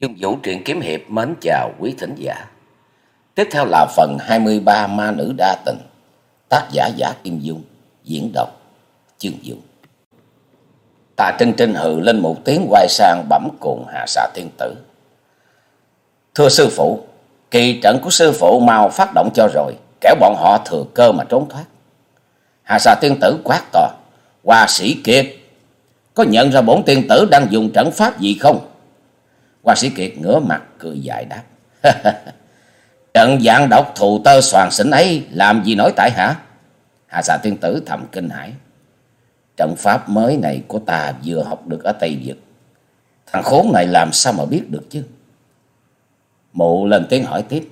Dương Vũ truyện kiếm hiệp mến chào quý thính giả. Tiếp theo là phần 23 Ma Nữ Đa Tình, tác giả Giả Kim Dung, diễn đọc Chương Vũ. Tà Trinh Trinh hừ lên một tiếng quay sang bẩm cùng Hà Xạ Thiên Tử. Thưa sư phụ, kỳ trận của sư phụ mau phát động cho rồi, kẻo bọn họ thừa cơ mà trốn thoát. Hà Xạ Thiên Tử quát to, Hoa sĩ Kiệt, có nhận ra bốn tiên tử đang dùng trận pháp gì không? Hoa sĩ Kiệt ngửa mặt cười dài đáp. Trận dạng độc thù tơ soàn xỉn ấy làm gì nói tại hả? Hà xà tiên tử thầm kinh hãi. Trận pháp mới này của ta vừa học được ở Tây Việt. Thằng khốn này làm sao mà biết được chứ? Mụ lên tiếng hỏi tiếp.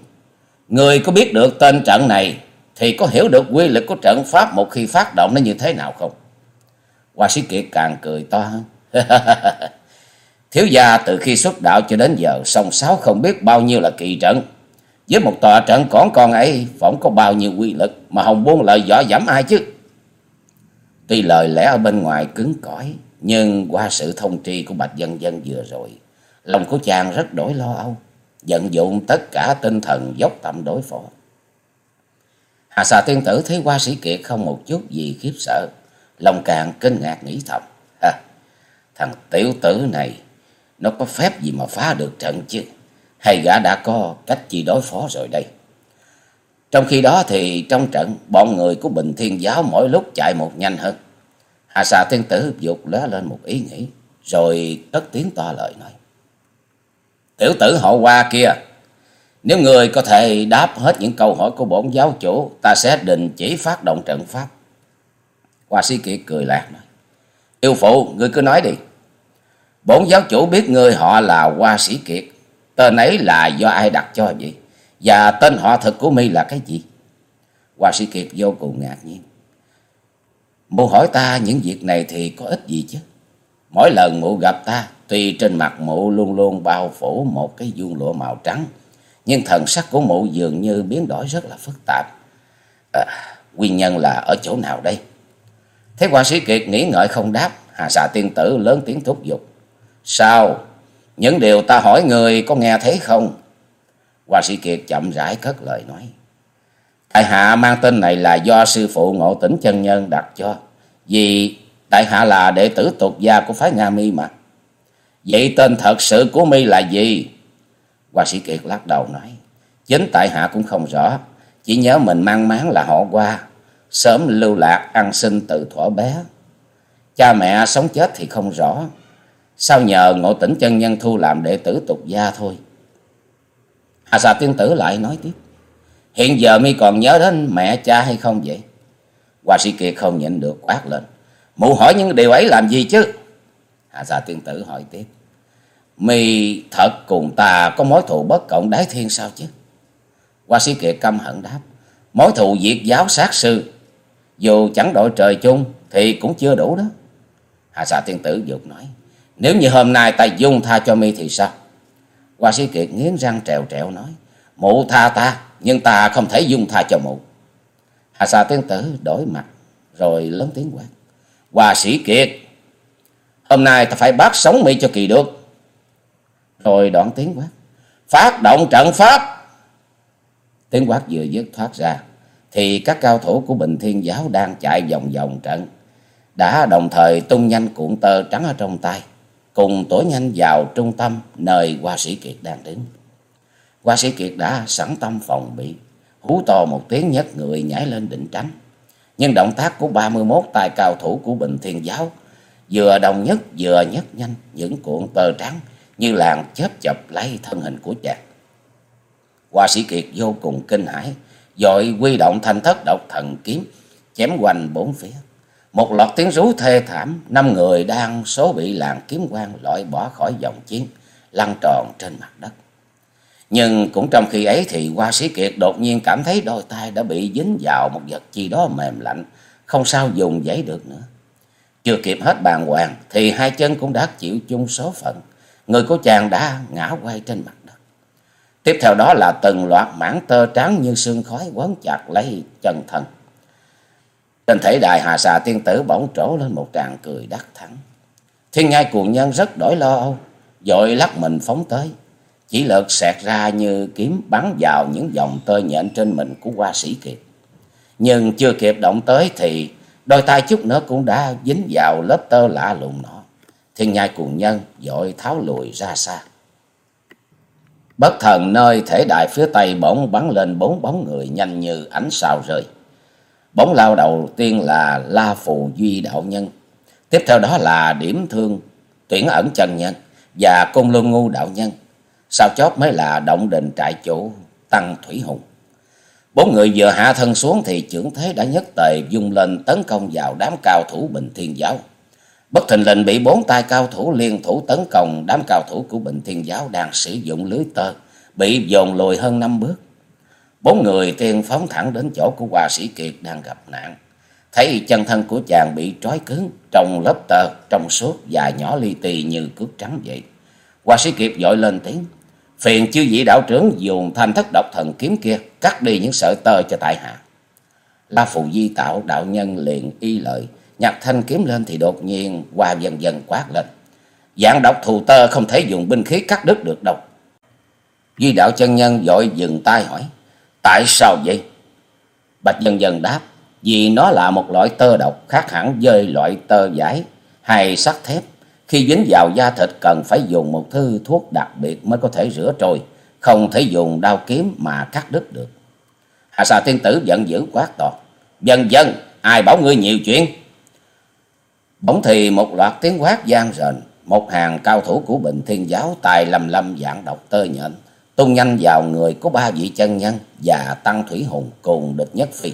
Người có biết được tên trận này thì có hiểu được quy lực của trận pháp một khi phát động nó như thế nào không? Hoa sĩ Kiệt càng cười to hơn. Thiếu gia từ khi xuất đạo cho đến giờ song sáo không biết bao nhiêu là kỳ trận. Với một tòa trận còn con ấy phỏng có bao nhiêu quy lực mà hồng buông lời võ giảm ai chứ. Tuy lời lẽ ở bên ngoài cứng cỏi nhưng qua sự thông tri của Bạch Dân Dân vừa rồi lòng của chàng rất đổi lo âu vận dụng tất cả tinh thần dốc tâm đối phó. Hà xà tiên tử thấy qua sĩ kiệt không một chút gì khiếp sợ lòng càng kinh ngạc nghĩ thầm. À, thằng tiểu tử này nó có phép gì mà phá được trận chứ? Hay gã đã có cách gì đối phó rồi đây? Trong khi đó thì trong trận, bọn người của Bình Thiên Giáo mỗi lúc chạy một nhanh hơn. Hà xà thiên tử dục lóe lên một ý nghĩ, rồi cất tiếng to lời nói. Tiểu tử họ qua kia, nếu người có thể đáp hết những câu hỏi của bổn giáo chủ, ta sẽ đình chỉ phát động trận pháp. Hoa sĩ kiệt cười lạc nói. Yêu phụ, ngươi cứ nói đi. Bổn giáo chủ biết ngươi họ là Hoa sĩ kiệt. Tên ấy là do ai đặt cho vậy? Và tên họ thật của mi là cái gì? Hoa sĩ kiệt vô cùng ngạc nhiên. Mụ hỏi ta những việc này thì có ích gì chứ? Mỗi lần mụ gặp ta, tuy trên mặt mụ luôn luôn bao phủ một cái vuông lụa màu trắng, nhưng thần sắc của mụ dường như biến đổi rất là phức tạp. À, nguyên nhân là ở chỗ nào đây? Thế hoa sĩ kiệt nghĩ ngợi không đáp, Hà xà tiên tử lớn tiếng thúc giục. Sao? Những điều ta hỏi người có nghe thấy không? Hoa sĩ kiệt chậm rãi cất lời nói. Tại hạ mang tên này là do sư phụ ngộ tỉnh chân nhân đặt cho. Vì tại hạ là đệ tử tục gia của phái Nga Mi mà. Vậy tên thật sự của mi là gì? Hoa sĩ kiệt lắc đầu nói. Chính tại hạ cũng không rõ. Chỉ nhớ mình mang máng là họ qua. Sớm lưu lạc ăn sinh từ thuở bé. Cha mẹ sống chết thì không rõ. Sao nhờ ngộ tỉnh chân nhân thu làm đệ tử tục gia thôi. Hà xà tiên tử lại nói tiếp. Hiện giờ mi còn nhớ đến mẹ cha hay không vậy? Hoa sĩ kiệt không nhịn được quát lên. Mụ hỏi những điều ấy làm gì chứ? Hà xà tiên tử hỏi tiếp. Mi thật cùng ta có mối thù bất cộng đái thiên sao chứ? Hoa sĩ kiệt căm hận đáp. Mối thù diệt giáo sát sư. Dù chẳng đội trời chung thì cũng chưa đủ đó. Hà xà tiên tử dục nói. Nếu như hôm nay ta dung tha cho mi thì sao? Hoa sĩ kiệt nghiến răng trèo trèo nói. Mụ tha ta, nhưng ta không thể dung tha cho mụ. Hà Sa tiên tử đổi mặt, rồi lớn tiếng quát. Hoa sĩ kiệt, hôm nay ta phải bắt sống mi cho kỳ được. Rồi đoạn tiếng quát. Phát động trận pháp. Tiếng quát vừa dứt thoát ra. Thì các cao thủ của Bình Thiên Giáo đang chạy vòng vòng trận. Đã đồng thời tung nhanh cuộn tơ trắng ở trong tay cùng tối nhanh vào trung tâm nơi hoa sĩ kiệt đang đứng. Hoa sĩ kiệt đã sẵn tâm phòng bị, hú to một tiếng nhất người nhảy lên định tránh. Nhưng động tác của 31 tài cao thủ của Bình Thiên Giáo vừa đồng nhất vừa nhất nhanh những cuộn tơ trắng như làng chớp chập lấy thân hình của chàng. Hoa sĩ kiệt vô cùng kinh hãi, dội quy động thanh thất độc thần kiếm chém quanh bốn phía. Một loạt tiếng rú thê thảm, năm người đang số bị làng kiếm quan loại bỏ khỏi dòng chiến, lăn tròn trên mặt đất. Nhưng cũng trong khi ấy thì Hoa Sĩ Kiệt đột nhiên cảm thấy đôi tay đã bị dính vào một vật chi đó mềm lạnh, không sao dùng giấy được nữa. Chưa kịp hết bàn hoàng thì hai chân cũng đã chịu chung số phận, người của chàng đã ngã quay trên mặt đất. Tiếp theo đó là từng loạt mảng tơ trắng như sương khói quấn chặt lấy chân thân. Trên thể đài hà xà tiên tử bỗng trổ lên một tràng cười đắc thắng. Thiên ngai cuồng nhân rất đổi lo âu, dội lắc mình phóng tới. chỉ lượt xẹt ra như kiếm bắn vào những dòng tơ nhện trên mình của hoa sĩ kiệt. Nhưng chưa kịp động tới thì đôi tay chút nữa cũng đã dính vào lớp tơ lạ lùng nọ. Thiên nhai cuồng nhân dội tháo lùi ra xa. Bất thần nơi thể đại phía tây bỗng bắn lên bốn bóng người nhanh như ánh sao rơi. Bóng lao đầu tiên là La Phù Duy Đạo Nhân. Tiếp theo đó là Điểm Thương Tuyển Ẩn Chân Nhân và Côn Luân Ngu Đạo Nhân. Sau chót mới là Động Đình Trại Chủ Tăng Thủy Hùng. Bốn người vừa hạ thân xuống thì trưởng thế đã nhất tề dung lên tấn công vào đám cao thủ Bình Thiên Giáo. Bất thình lình bị bốn tay cao thủ liên thủ tấn công đám cao thủ của Bình Thiên Giáo đang sử dụng lưới tơ, bị dồn lùi hơn năm bước. Bốn người tiên phóng thẳng đến chỗ của hòa Sĩ Kiệt đang gặp nạn. Thấy chân thân của chàng bị trói cứng trong lớp tờ trong suốt và nhỏ li ti như cước trắng vậy. hòa Sĩ Kiệt vội lên tiếng. Phiền chư vị đạo trưởng dùng thanh thất độc thần kiếm kia cắt đi những sợi tơ cho tại hạ. La Phù Di tạo đạo nhân liền y lợi, nhặt thanh kiếm lên thì đột nhiên hòa dần dần quát lên. Dạng độc thù tơ không thể dùng binh khí cắt đứt được đâu. Di đạo chân nhân vội dừng tay hỏi. Tại sao vậy? Bạch dần dần đáp. Vì nó là một loại tơ độc khác hẳn với loại tơ giải hay sắt thép. Khi dính vào da thịt cần phải dùng một thứ thuốc đặc biệt mới có thể rửa trôi. Không thể dùng đao kiếm mà cắt đứt được. Hạ xà tiên tử giận dữ quát to. Dần dần, ai bảo ngươi nhiều chuyện? Bỗng thì một loạt tiếng quát gian rền. Một hàng cao thủ của Bình Thiên Giáo tài lầm lâm dạng độc tơ nhện tung nhanh vào người của ba vị chân nhân và tăng thủy hùng cùng địch nhất phi.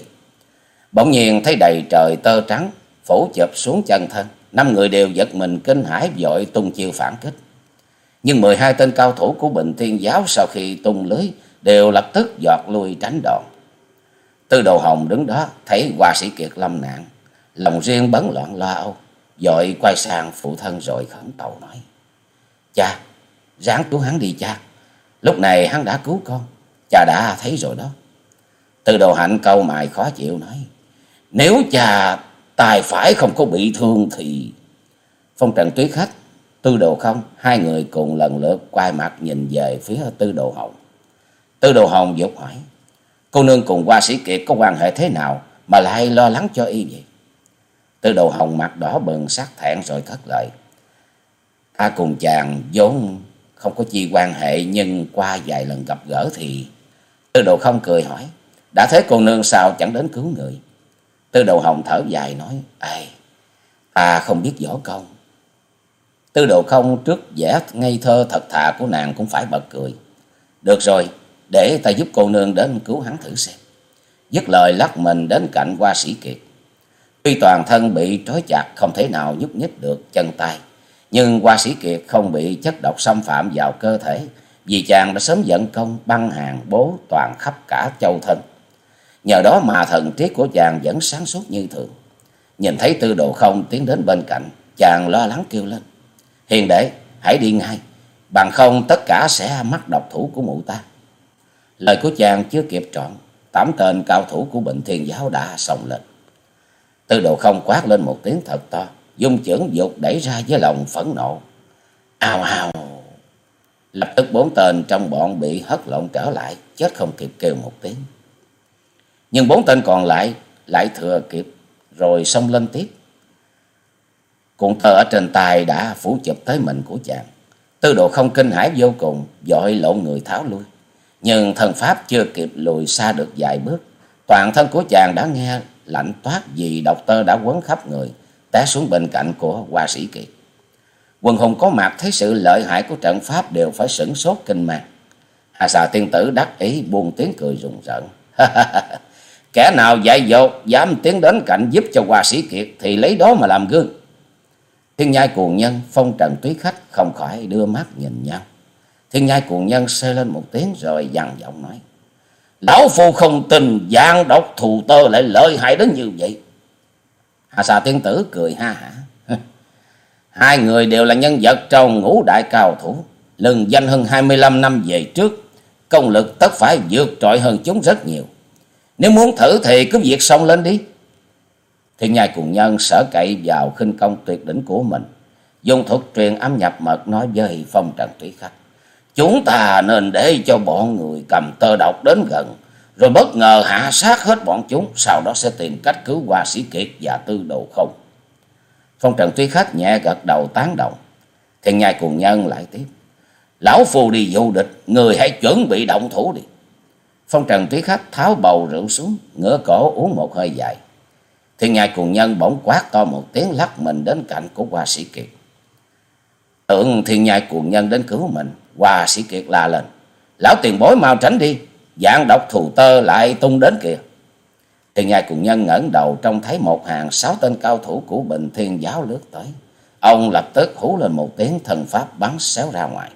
Bỗng nhiên thấy đầy trời tơ trắng phủ chụp xuống chân thân, năm người đều giật mình kinh hãi vội tung chiêu phản kích. Nhưng mười hai tên cao thủ của Bình Thiên Giáo sau khi tung lưới đều lập tức giọt lui tránh đòn. Tư đồ hồng đứng đó thấy hoa sĩ kiệt lâm nạn, lòng riêng bấn loạn lo âu, dội quay sang phụ thân rồi khẩn cầu nói: "Cha, ráng cứu hắn đi cha." Lúc này hắn đã cứu con. Cha đã thấy rồi đó. Từ đầu hạnh câu mài khó chịu nói. Nếu cha tài phải không có bị thương thì... Phong trần tuyết khách, tư đồ không, hai người cùng lần lượt quay mặt nhìn về phía tư đồ hồng. Tư đồ hồng dục hỏi. Cô nương cùng qua sĩ kiệt có quan hệ thế nào mà lại lo lắng cho y vậy? Tư đồ hồng mặt đỏ bừng sắc thẹn rồi thất lời. Ta cùng chàng vốn không có chi quan hệ, nhưng qua vài lần gặp gỡ thì tư đồ không cười hỏi, đã thế cô nương sao chẳng đến cứu người? Tư đồ hồng thở dài nói ai ta không biết võ công. Tư đồ không trước vẻ ngây thơ thật thà của nàng cũng phải bật cười. Được rồi, để ta giúp cô nương đến cứu hắn thử xem. Dứt lời lắc mình đến cạnh hoa sĩ kiệt. Tuy toàn thân bị trói chặt, không thể nào nhúc nhích được chân tay nhưng hoa sĩ kiệt không bị chất độc xâm phạm vào cơ thể, vì chàng đã sớm dẫn công băng hàng bố toàn khắp cả châu thân. Nhờ đó mà thần trí của chàng vẫn sáng suốt như thường. Nhìn thấy tư đồ không tiến đến bên cạnh, chàng lo lắng kêu lên. Hiền đệ, hãy đi ngay, bằng không tất cả sẽ mắc độc thủ của mụ ta. Lời của chàng chưa kịp trọn, tám tên cao thủ của bệnh thiên giáo đã sòng lên. Tư đồ không quát lên một tiếng thật to dung chưởng dục đẩy ra với lòng phẫn nộ. Ào ào. Lập tức bốn tên trong bọn bị hất lộn trở lại, chết không kịp kêu một tiếng. Nhưng bốn tên còn lại lại thừa kịp, rồi xông lên tiếp. Cuộn tơ ở trên tay đã phủ chụp tới mình của chàng. Tư độ không kinh hãi vô cùng, dội lộn người tháo lui. Nhưng thần pháp chưa kịp lùi xa được vài bước, toàn thân của chàng đã nghe lạnh toát vì độc tơ đã quấn khắp người té xuống bên cạnh của hoa sĩ kiệt. Quần hùng có mặt, thấy sự lợi hại của trận pháp đều phải sửng sốt kinh mang hà xà tiên tử đắc ý, buông tiếng cười rùng rợn. Kẻ nào dạy dột, dám tiến đến cạnh giúp cho hoa sĩ kiệt thì lấy đó mà làm gương. Thiên nhai cuồng nhân, phong trần túy khách, không khỏi đưa mắt nhìn nhau. Thiên nhai cuồng nhân xê lên một tiếng rồi dằn giọng nói, lão phu không tin, gian độc thù tơ lại lợi hại đến như vậy. Hà xà tiên tử cười ha hả. Hai người đều là nhân vật trong ngũ đại cao thủ. Lừng danh hơn 25 năm về trước. Công lực tất phải vượt trội hơn chúng rất nhiều. Nếu muốn thử thì cứ việc xong lên đi. Thiên nhai cùng nhân sở cậy vào khinh công tuyệt đỉnh của mình. Dùng thuật truyền âm nhập mật nói với phong trần túy khách. Chúng ta nên để cho bọn người cầm tơ độc đến gần, rồi bất ngờ hạ sát hết bọn chúng, sau đó sẽ tìm cách cứu hoa sĩ kiệt và tư đồ không. Phong Trần Tuy Khách nhẹ gật đầu tán đồng Thiên nhai cùng nhân lại tiếp. Lão phù đi vô địch, người hãy chuẩn bị động thủ đi. Phong Trần Tuy Khách tháo bầu rượu xuống, ngửa cổ uống một hơi dài. Thiên nhai cùng nhân bỗng quát to một tiếng lắc mình đến cạnh của hoa sĩ kiệt. Tưởng thiên nhai cuồng nhân đến cứu mình, hoa sĩ kiệt la lên. Lão tiền bối mau tránh đi, dạng độc thù tơ lại tung đến kìa. Thiên nhai cùng nhân ngẩng đầu trông thấy một hàng sáu tên cao thủ của bình thiên giáo lướt tới. Ông lập tức hú lên một tiếng thần pháp bắn xéo ra ngoài.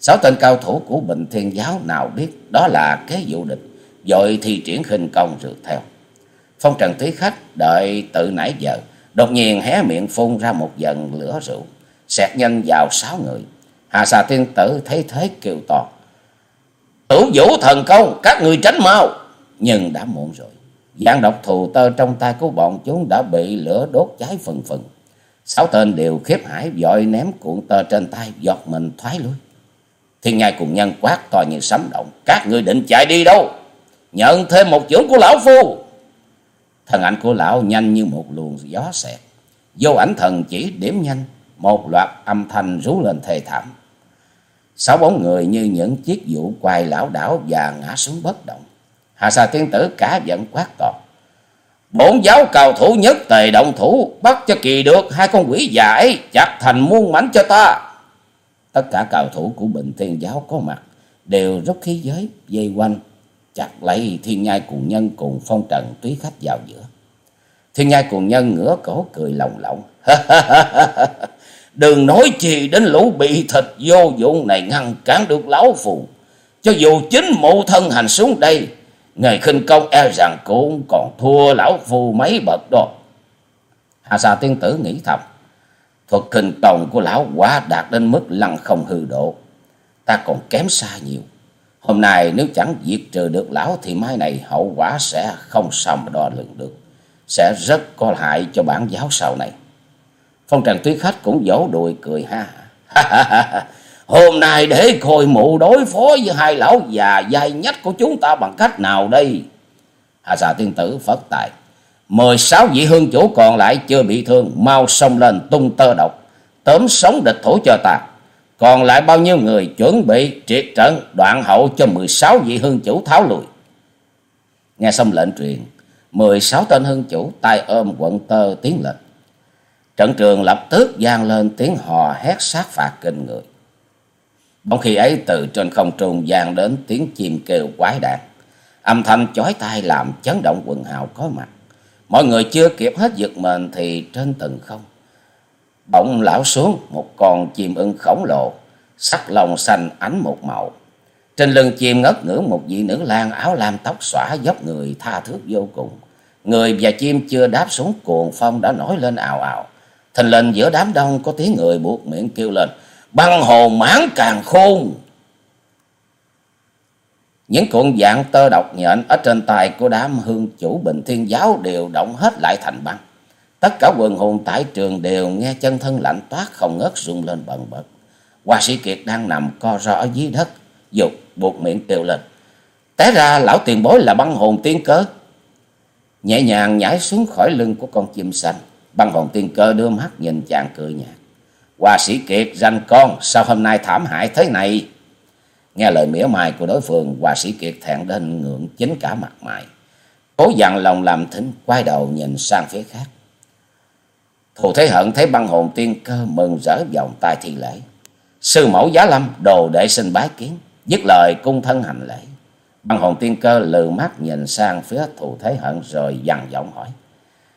Sáu tên cao thủ của bình thiên giáo nào biết đó là kế dụ địch, dội thi triển khinh công rượt theo. Phong trần tí khách đợi tự nãy giờ, đột nhiên hé miệng phun ra một dần lửa rượu, xẹt nhanh vào sáu người. Hà xà tiên tử thấy thế kêu to. Tử vũ thần công, các người tránh mau. Nhưng đã muộn rồi. Giang độc thù tơ trong tay của bọn chúng đã bị lửa đốt cháy phần phần. Sáu tên đều khiếp hải vội ném cuộn tơ trên tay giọt mình thoái lui. Thiên nhai cùng nhân quát to như sấm động. Các người định chạy đi đâu? Nhận thêm một chưởng của lão phu. Thần ảnh của lão nhanh như một luồng gió xẹt. Vô ảnh thần chỉ điểm nhanh. Một loạt âm thanh rú lên thề thảm. Sáu bóng người như những chiếc vũ quài lão đảo và ngã xuống bất động. Hà xà tiên tử cả giận quát to. Bổn giáo cầu thủ nhất tề động thủ, bắt cho kỳ được hai con quỷ già ấy, chặt thành muôn mảnh cho ta. Tất cả cầu thủ của Bình Thiên giáo có mặt, đều rút khí giới, dây quanh, chặt lấy thiên nhai cùng nhân cùng phong trần túy khách vào giữa. Thiên nhai cùng nhân ngửa cổ cười lồng lộng. Đừng nói chi đến lũ bị thịt vô dụng này ngăn cản được lão phù. Cho dù chính mụ thân hành xuống đây, ngài khinh công e rằng cũng còn thua lão phù mấy bậc đó. Hà xà tiên tử nghĩ thầm. Thuật kinh tòng của lão quá đạt đến mức lăng không hư độ. Ta còn kém xa nhiều. Hôm nay nếu chẳng diệt trừ được lão thì mai này hậu quả sẽ không sao mà đo lường được. Sẽ rất có hại cho bản giáo sau này. Phong trần tuyết khách cũng vỗ đùi cười ha. Hôm nay để coi mụ đối phó với hai lão già dai nhất của chúng ta bằng cách nào đây? Hà xà tiên tử phất tài. mười sáu vị hương chủ còn lại chưa bị thương. Mau xông lên tung tơ độc. Tóm sống địch thủ cho ta. Còn lại bao nhiêu người chuẩn bị triệt trận đoạn hậu cho mười sáu vị hương chủ tháo lùi. Nghe xong lệnh truyền. mười sáu tên hương chủ tay ôm quận tơ tiến lên. Trận trường lập tức vang lên tiếng hò hét sát phạt kinh người. Bỗng khi ấy từ trên không trung vang đến tiếng chim kêu quái đản. Âm thanh chói tai làm chấn động quần hào có mặt. Mọi người chưa kịp hết giật mình thì trên tầng không. Bỗng lão xuống một con chim ưng khổng lồ, sắc lông xanh ánh một màu. Trên lưng chim ngất ngưỡng một vị nữ lang áo lam tóc xõa dốc người tha thước vô cùng. Người và chim chưa đáp xuống cuồng phong đã nổi lên ào ào. Thình lình giữa đám đông có tiếng người buộc miệng kêu lên băng hồn mãn càng khôn. Những cuộn dạng tơ độc nhện ở trên tay của đám hương chủ bình thiên giáo đều động hết lại thành băng. Tất cả quần hồn tại trường đều nghe chân thân lạnh toát không ngớt rung lên bần bật. Hoa sĩ Kiệt đang nằm co ro ở dưới đất, dục buộc miệng kêu lên. Té ra lão tiền bối là băng hồn tiên cớ Nhẹ nhàng nhảy xuống khỏi lưng của con chim xanh. Băng hồn tiên cơ đưa mắt nhìn chàng cười nhạt. hòa sĩ Kiệt danh con sao hôm nay thảm hại thế này? Nghe lời mỉa mai của đối phương, hòa sĩ Kiệt thẹn đến ngượng chính cả mặt mày. Cố dặn lòng làm thính, quay đầu nhìn sang phía khác. Thù Thế Hận thấy băng hồn tiên cơ mừng rỡ vòng tay thi lễ. Sư mẫu giá lâm, đồ đệ xin bái kiến, dứt lời cung thân hành lễ. Băng hồn tiên cơ lừ mắt nhìn sang phía Thù Thế Hận rồi dằn giọng hỏi.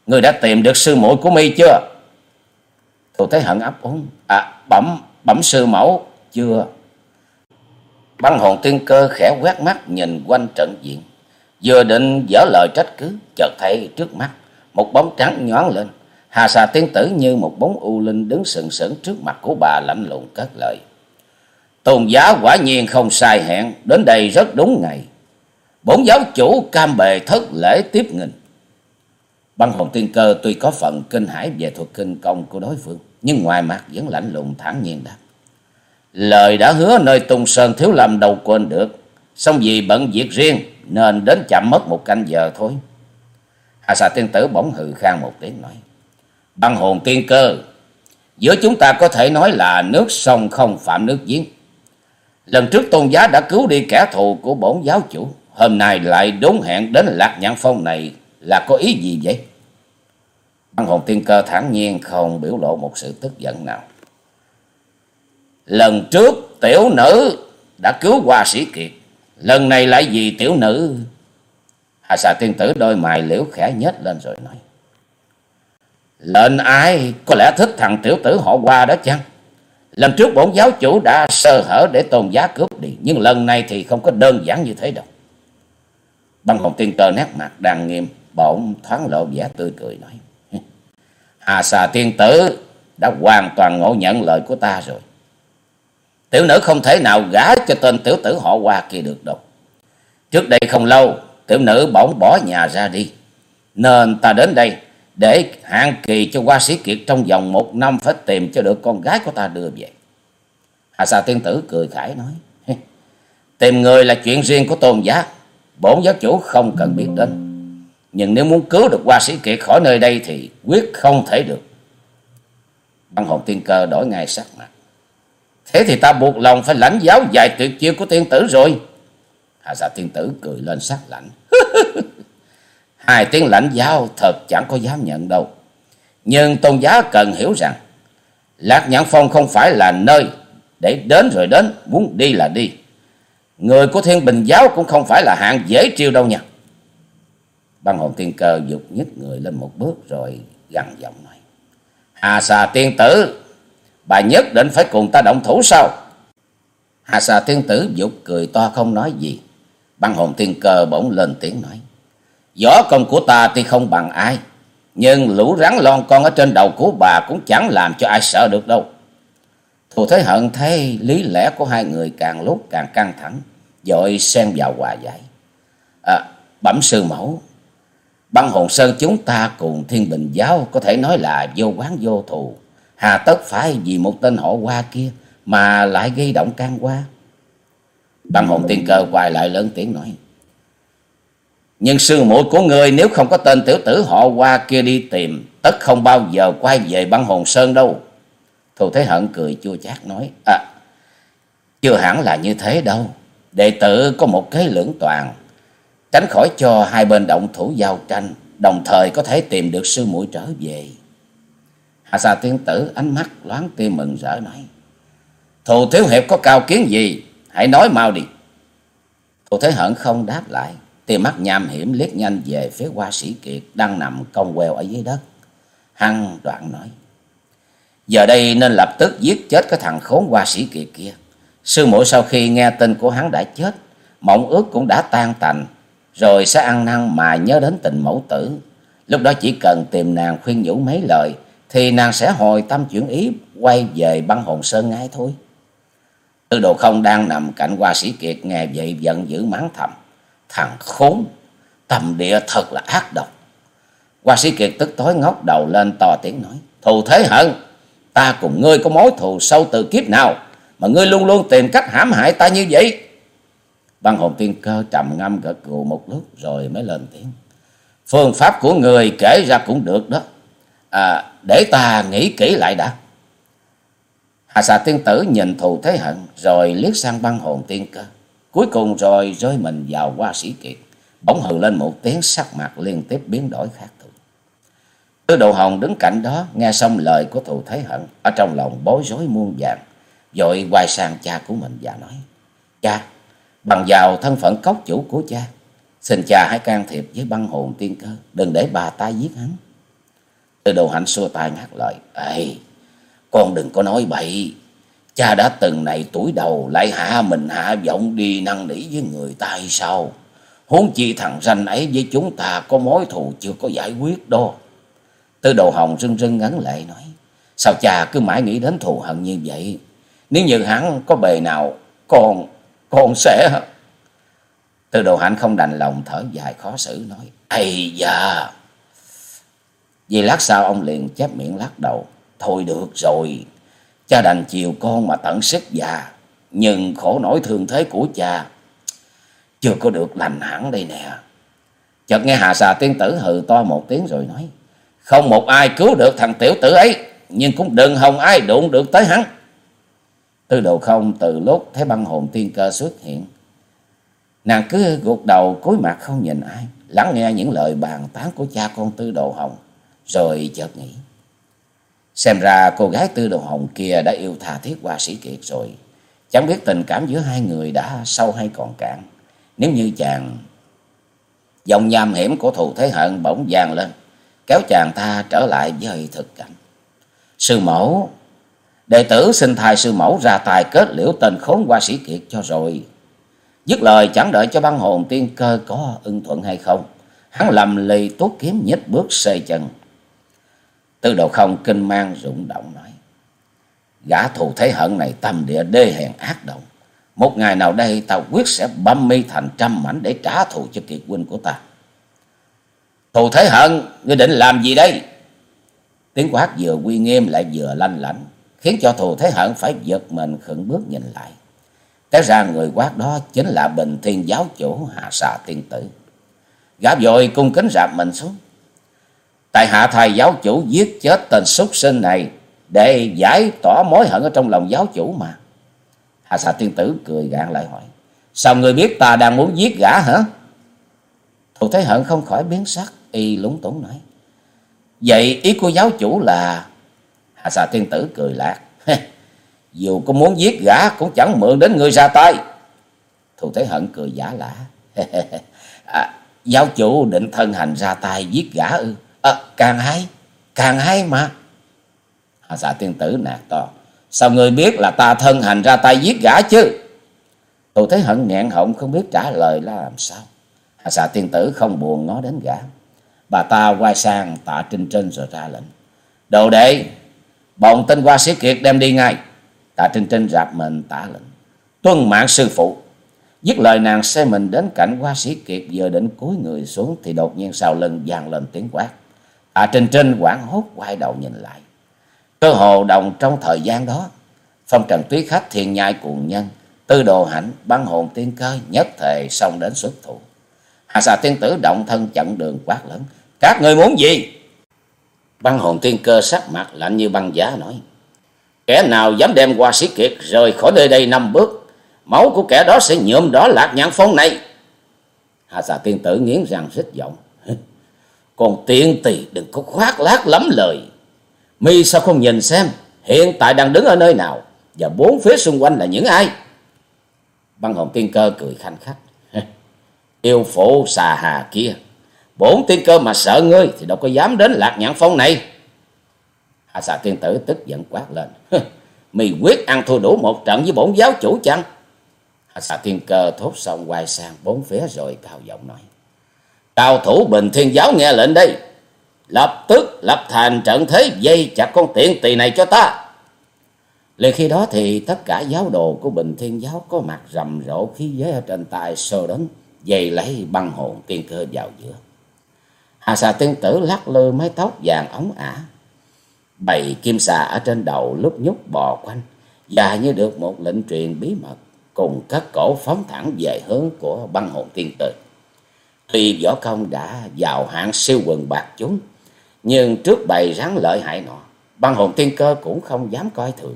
Người đã tìm được sư muội của mi chưa? Tôi thấy hận ấp úng. À bẩm, bẩm sư mẫu. Chưa. Băng hồn tiên cơ khẽ quét mắt nhìn quanh trận diện. Vừa định dở lời trách cứ. Chợt thấy trước mắt. Một bóng trắng nhoáng lên. Hà xà tiên tử như một bóng u linh đứng sừng sững trước mặt của bà lạnh lùng cất lời. Tôn giá quả nhiên không sai hẹn. Đến đây rất đúng ngày. Bổn giáo chủ cam bề thất lễ tiếp nghinh. Băng hồn tiên cơ tuy có phần kinh hãi về thuật kinh công của đối phương nhưng ngoài mặt vẫn lạnh lùng thản nhiên đáp. Lời đã hứa nơi Tung Sơn Thiếu lầm đâu quên được. Xong vì bận việc riêng nên đến chậm mất một canh giờ thôi. Hà xà tiên tử bỗng hừ khan một tiếng nói. Băng hồn tiên cơ, giữa chúng ta có thể nói là nước sông không phạm nước giếng. Lần trước tôn giá đã cứu đi kẻ thù của bổn giáo chủ. Hôm nay lại đốn hẹn đến lạc nhãn phong này là có ý gì vậy? Băng hồn tiên cơ thản nhiên không biểu lộ một sự tức giận nào. Lần trước, tiểu nữ đã cứu qua sĩ kiệt. Lần này lại vì tiểu nữ. Hà xà tiên tử đôi mày liễu khẽ nhếch lên rồi nói. Lệnh ai có lẽ thích thằng tiểu tử họ qua đó chăng? Lần trước bổn giáo chủ đã sơ hở để tôn giá cướp đi. Nhưng lần này thì không có đơn giản như thế đâu. Băng hồng tiên cơ nét mặt đang nghiêm. Bỗng thoáng lộ vẻ tươi cười nói. Hà xà tiên tử đã hoàn toàn ngộ nhận lời của ta rồi. Tiểu nữ không thể nào gả cho tên tiểu tử họ qua kia được đâu. Trước đây không lâu, tiểu nữ bỗng bỏ nhà ra đi. Nên ta đến đây để hạn kỳ cho qua sĩ kiệt trong vòng một năm phải tìm cho được con gái của ta đưa về. Hà xà tiên tử cười khải nói. Tìm người là chuyện riêng của tôn giá. Bổn giáo chủ không cần biết đến. Nhưng nếu muốn cứu được qua sĩ kiệt khỏi nơi đây thì quyết không thể được. Băng hồn tiên cơ đổi ngay sắc mặt. Thế thì ta buộc lòng phải lãnh giáo dài tuyệt chiêu của tiên tử rồi. Hà dạ tiên tử cười lên sắc lạnh. Hai tiếng lãnh giáo thật chẳng có dám nhận đâu. Nhưng tôn giá cần hiểu rằng Lạc Nhãn Phong không phải là nơi để đến rồi đến, muốn đi là đi. Người của thiên bình giáo cũng không phải là hạng dễ chiêu đâu nha. Băng hồn tiên cơ dục nhích người lên một bước rồi gằn giọng nói. Hà xà tiên tử, bà nhất định phải cùng ta động thủ sao? Hà xà tiên tử dục cười to không nói gì. Băng hồn tiên cơ bỗng lên tiếng nói. Võ công của ta thì không bằng ai. Nhưng lũ rắn lon con ở trên đầu của bà cũng chẳng làm cho ai sợ được đâu. Thù Thế Hận thấy lý lẽ của hai người càng lúc càng căng thẳng. Dội xen vào hòa giải. À, bẩm sư mẫu. Băng hồn sơn chúng ta cùng thiên bình giáo có thể nói là vô quán vô thù. Hà tất phải vì một tên họ qua kia mà lại gây động can qua. Băng hồn tiên cơ quay lại lớn tiếng nói. Nhưng sư muội của người nếu không có tên tiểu tử họ qua kia đi tìm, tất không bao giờ quay về băng hồn sơn đâu. Thù Thế Hận cười chua chát nói, à, chưa hẳn là như thế đâu. Đệ tử có một cái lưỡng toàn, tránh khỏi cho hai bên động thủ giao tranh, đồng thời có thể tìm được sư muội trở về. Hạ xà tiên tử ánh mắt loáng tia mừng rỡ nói, Thù Thiếu Hiệp có cao kiến gì, hãy nói mau đi. Thù Thế Hận không đáp lại, tia mắt nham hiểm liếc nhanh về phía hoa sĩ kiệt đang nằm cong queo ở dưới đất. Hăng đoạn nói, Giờ đây nên lập tức giết chết cái thằng khốn hoa sĩ kiệt kia. Sư muội sau khi nghe tin của hắn đã chết, mộng ước cũng đã tan tành, rồi sẽ ăn năn mà nhớ đến tình mẫu tử. Lúc đó chỉ cần tìm nàng khuyên nhủ mấy lời, thì nàng sẽ hồi tâm chuyển ý quay về băng hồn sơn ngay thôi. Tư đồ không đang nằm cạnh hoa sĩ kiệt nghe vậy giận dữ mắng thầm. Thằng khốn, tầm địa thật là ác độc. Hoa sĩ kiệt tức tối ngóc đầu lên to tiếng nói. Thù thế hận, ta cùng ngươi có mối thù sâu từ kiếp nào mà ngươi luôn luôn tìm cách hãm hại ta như vậy? Băng hồn tiên cơ trầm ngâm gật gù một lúc rồi mới lên tiếng. Phương pháp của người kể ra cũng được đó. À, để ta nghĩ kỹ lại đã. Hà xà tiên tử nhìn thù thế hận rồi liếc sang băng hồn tiên cơ. Cuối cùng rồi rơi mình vào qua sĩ kiệt. Bỗng hừ lên một tiếng sắc mặt liên tiếp biến đổi khác thường. Tư đồ hồng đứng cạnh đó nghe xong lời của thù thế hận. Ở trong lòng bối rối muôn vàng. Rồi quay sang cha của mình và nói. Cha, bằng vào thân phận cốc chủ của cha. Xin cha hãy can thiệp với băng hồn tiên cơ. Đừng để bà ta giết hắn. từ đồ hạnh xua tay ngắt lời. Ê, con đừng có nói bậy. Cha đã từng này tuổi đầu lại hạ mình hạ giọng đi năn nỉ với người ta hay sao? Huống chi thằng ranh ấy với chúng ta có mối thù chưa có giải quyết đô Tư đồ hồng rưng rưng ngấn lệ nói. Sao cha cứ mãi nghĩ đến thù hận như vậy? Nếu như hắn có bề nào, con, con sẽ... Tư đồ hạnh không đành lòng thở dài khó xử nói. Ây da! Vì lát sau ông liền chép miệng lắc đầu. Thôi được rồi, Cha đành chiều con mà tận sức già. Nhưng khổ nổi thương thế của cha. Chưa có được lành hẳn đây nè. Chợt nghe Hà xà tiên tử hừ to một tiếng rồi nói. Không một ai cứu được thằng tiểu tử ấy. Nhưng cũng đừng hòng ai đụng được tới hắn. Tư đồ không, từ lúc thấy băng hồn tiên cơ xuất hiện. Nàng cứ gục đầu cúi mặt không nhìn ai. Lắng nghe những lời bàn tán của cha con tư đồ hồng. Rồi chợt nghĩ. Xem ra cô gái tư đồ hồng kia đã yêu thà thiết qua sĩ kiệt rồi. Chẳng biết tình cảm giữa hai người đã sâu hay còn cạn. Nếu như chàng dòng nham hiểm của thù thế hận bỗng vàng lên. Kéo chàng ta trở lại với thực cảnh. Sư mẫu Đệ tử xin thay sư mẫu ra tài kết liễu tên khốn qua sĩ kiệt cho rồi. Dứt lời chẳng đợi cho băng hồn tiên cơ có ưng thuận hay không. Hắn lầm lì tuốt kiếm nhích bước xê chân. Tư đồ không kinh mang rụng động nói. Gã thù thế hận này tâm địa đê hèn ác động. Một ngày nào đây tao quyết sẽ băm mi thành trăm mảnh để trả thù cho kiệt huynh của ta. Thù thế hận, ngươi định làm gì đây? Tiếng quát vừa uy nghiêm lại vừa lanh lảnh khiến cho thù thế hận phải giật mình khẩn bước nhìn lại. Té ra người quát đó chính là Bình Thiên giáo chủ Hạ Xà Tiên Tử. Gã vội cung kính rạp mình xuống. Tại hạ thầy giáo chủ giết chết tên súc sinh này để giải tỏa mối hận ở trong lòng giáo chủ mà. Hạ Xà Tiên Tử cười gạn lại hỏi. Sao người biết ta đang muốn giết gã hả? Thù Thế Hận không khỏi biến sắc, y lúng túng nói. Vậy ý của giáo chủ là Hạ xà tiên tử cười lạc. Dù có muốn giết gã cũng chẳng mượn đến người ra tay. Thù Thế Hận cười giả lả. à, giáo chủ định thân hành ra tay giết gã ư. À, càng hay, càng hay mà. Hạ xà tiên tử nạt to. Sao người biết là ta thân hành ra tay giết gã chứ? Thù Thế Hận nghẹn họng không biết trả lời là làm sao. Hạ xà tiên tử không buồn ngó đến gã. Bà ta quay sang tạ Trinh Trinh rồi ra lệnh. Đồ đệ, bọn tên qua sĩ kiệt đem đi ngay. Tạ trinh trinh rạp mình tả lệnh. Tuân mạng sư phụ. Dứt lời nàng xe mình đến cạnh qua sĩ kiệt, vừa định cúi người xuống thì đột nhiên sau lưng vang lên tiếng quát. Tạ trinh trinh hoảng hốt quay đầu nhìn lại. Cơ hồ đồng trong thời gian đó, phong trần túy khách, thiền nhai cuồng nhân, tư đồ hạnh, băng hồn tiên cơ nhất thể xông đến xuất thủ. Hà xà tiên tử động thân chặn đường quát lớn, các người muốn gì? Băng hồn tiên cơ sắc mặt lạnh như băng giá nói. Kẻ nào dám đem qua sĩ kiệt rời khỏi nơi đây năm bước. Máu của kẻ đó sẽ nhuộm đỏ lạc nhãn phong này. Hà xà tiên tử nghiến răng rít giọng. Còn tiên tỳ đừng có khoác lác lắm lời. Mi sao không nhìn xem hiện tại đang đứng ở nơi nào và bốn phía xung quanh là những ai? Băng hồn tiên cơ cười khanh khách. Yêu phổ xà hà kia Bổn tiên cơ mà sợ ngươi thì đâu có dám đến lạc nhãn phong này. Hạ xà tiên tử tức giận quát lên. Mì quyết ăn thua đủ một trận với bổn giáo chủ chăng? Hạ xà tiên cơ thốt xong quay sang bốn phía rồi cao giọng nói. Cao thủ bình thiên giáo nghe lệnh đây. Lập tức lập thành trận thế dây chặt con tiện tỳ này cho ta. Liền khi đó thì tất cả giáo đồ của Bình Thiên Giáo có mặt rầm rộ khí giới ở trên tay sơ đến, dày lấy băng hồn tiên cơ vào giữa. Hà xà tiên tử lắc lư mái tóc vàng ống ả. Bầy kim xà ở trên đầu lúc nhúc bò quanh. Và như được một lệnh truyền bí mật. Cùng các cổ phóng thẳng về hướng của băng hồn tiên tử. Tuy võ công đã vào hạng siêu quần bạc chúng. Nhưng trước bầy rắn lợi hại nọ. Băng hồn tiên cơ cũng không dám coi thường.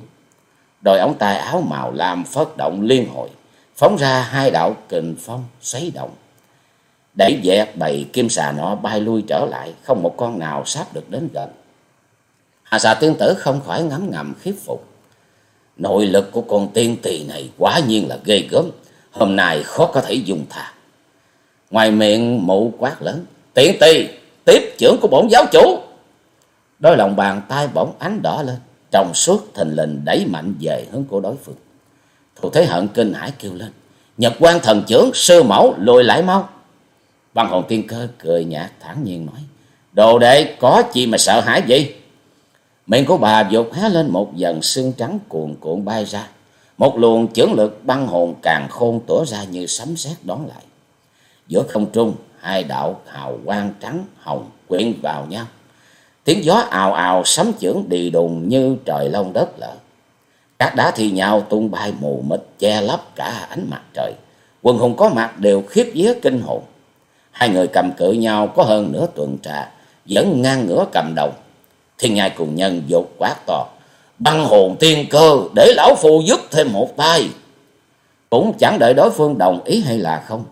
Đôi ống tay áo màu lam phất động liên hồi. Phóng ra hai đạo kình phong xoáy động Đẩy dẹp bầy kim xà nọ bay lui trở lại, không một con nào sát được đến gần. Hà xà tiên tử không khỏi ngấm ngầm khiếp phục. Nội lực của con tiên tỳ này quá nhiên là ghê gớm, hôm nay khó có thể dùng thà. Ngoài miệng mụ quát lớn, tiện tỳ, tiếp trưởng của bổn giáo chủ. Đôi lòng bàn tay bỗng ánh đỏ lên, trong suốt thình lình đẩy mạnh về hướng của đối phương. thù thế hận kinh hãi kêu lên, Nhật quan thần trưởng sư mẫu lùi lại mau. Văn hồn tiên cơ cười nhạt thản nhiên nói. Đồ đệ có chi mà sợ hãi vậy? Miệng của bà vụt hé lên một dần xương trắng cuồn cuộn bay ra. Một luồng chưởng lực băng hồn càng khôn tỏa ra như sấm sét đón lại. Giữa không trung, hai đạo hào quang trắng hồng quyện vào nhau. Tiếng gió ào ào sấm chưởng đi đùng như trời lông đất lở. Các đá thì nhau tung bay mù mịt che lấp cả ánh mặt trời. Quần hùng có mặt đều khiếp vía kinh hồn. Hai người cầm cự nhau có hơn nửa tuần trà, vẫn ngang ngửa cầm đầu. Thiên nhai cùng nhân dột quát to. Băng hồn tiên cơ, để lão phù giúp thêm một tay. Cũng chẳng đợi đối phương đồng ý hay là không.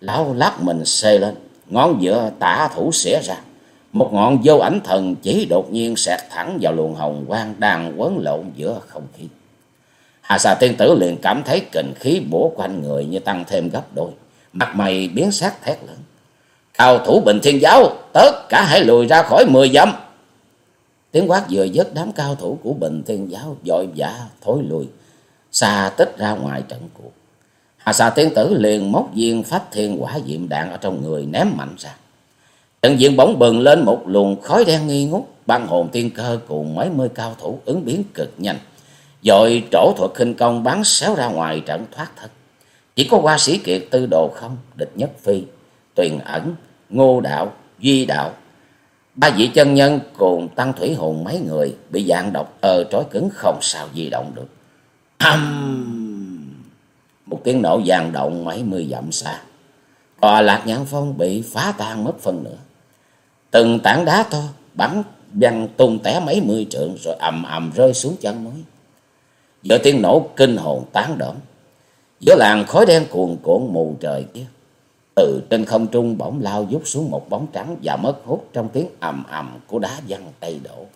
Lão lắc mình xê lên, ngón giữa tả thủ xỉa ra. Một ngọn vô ảnh thần chỉ đột nhiên xẹt thẳng vào luồng hồng quang đang quấn lộn giữa không khí. Hà xà tiên tử liền cảm thấy kình khí bổ quanh người như tăng thêm gấp đôi. Mặt mày biến sắc thét lớn. Cao thủ bình thiên giáo, tất cả hãy lùi ra khỏi mười dặm. Tiếng quát vừa dứt đám cao thủ của bình thiên giáo dội vã thối lùi, xa tích ra ngoài trận cuộc. Hà xà tiên tử liền móc viên pháp thiên quả diệm đạn ở trong người ném mạnh ra. Trận diện bỗng bừng lên một luồng khói đen nghi ngút, băng hồn tiên cơ cùng mấy mươi cao thủ ứng biến cực nhanh. Dội trổ thuật khinh công bắn xéo ra ngoài trận thoát thân. Chỉ có qua sĩ kiệt tư đồ không, địch nhất phi, tuyền ẩn, ngô đạo, duy đạo. Ba vị chân nhân cùng tăng thủy hồn mấy người bị dạng độc tờ trói cứng không sao di động được. Hầm! Một tiếng nổ vang động mấy mươi dặm xa. Tòa lạc nhãn phong bị phá tan mất phần nữa. Từng tảng đá to bắn văng tung té mấy mươi trượng rồi ầm ầm rơi xuống chân núi. Giữa tiếng nổ kinh hồn tán đổm giữa làng khói đen cuồn cuộn mù trời kia, từ trên không trung bỗng lao vút xuống một bóng trắng và mất hút trong tiếng ầm ầm của đá văng tay đổ.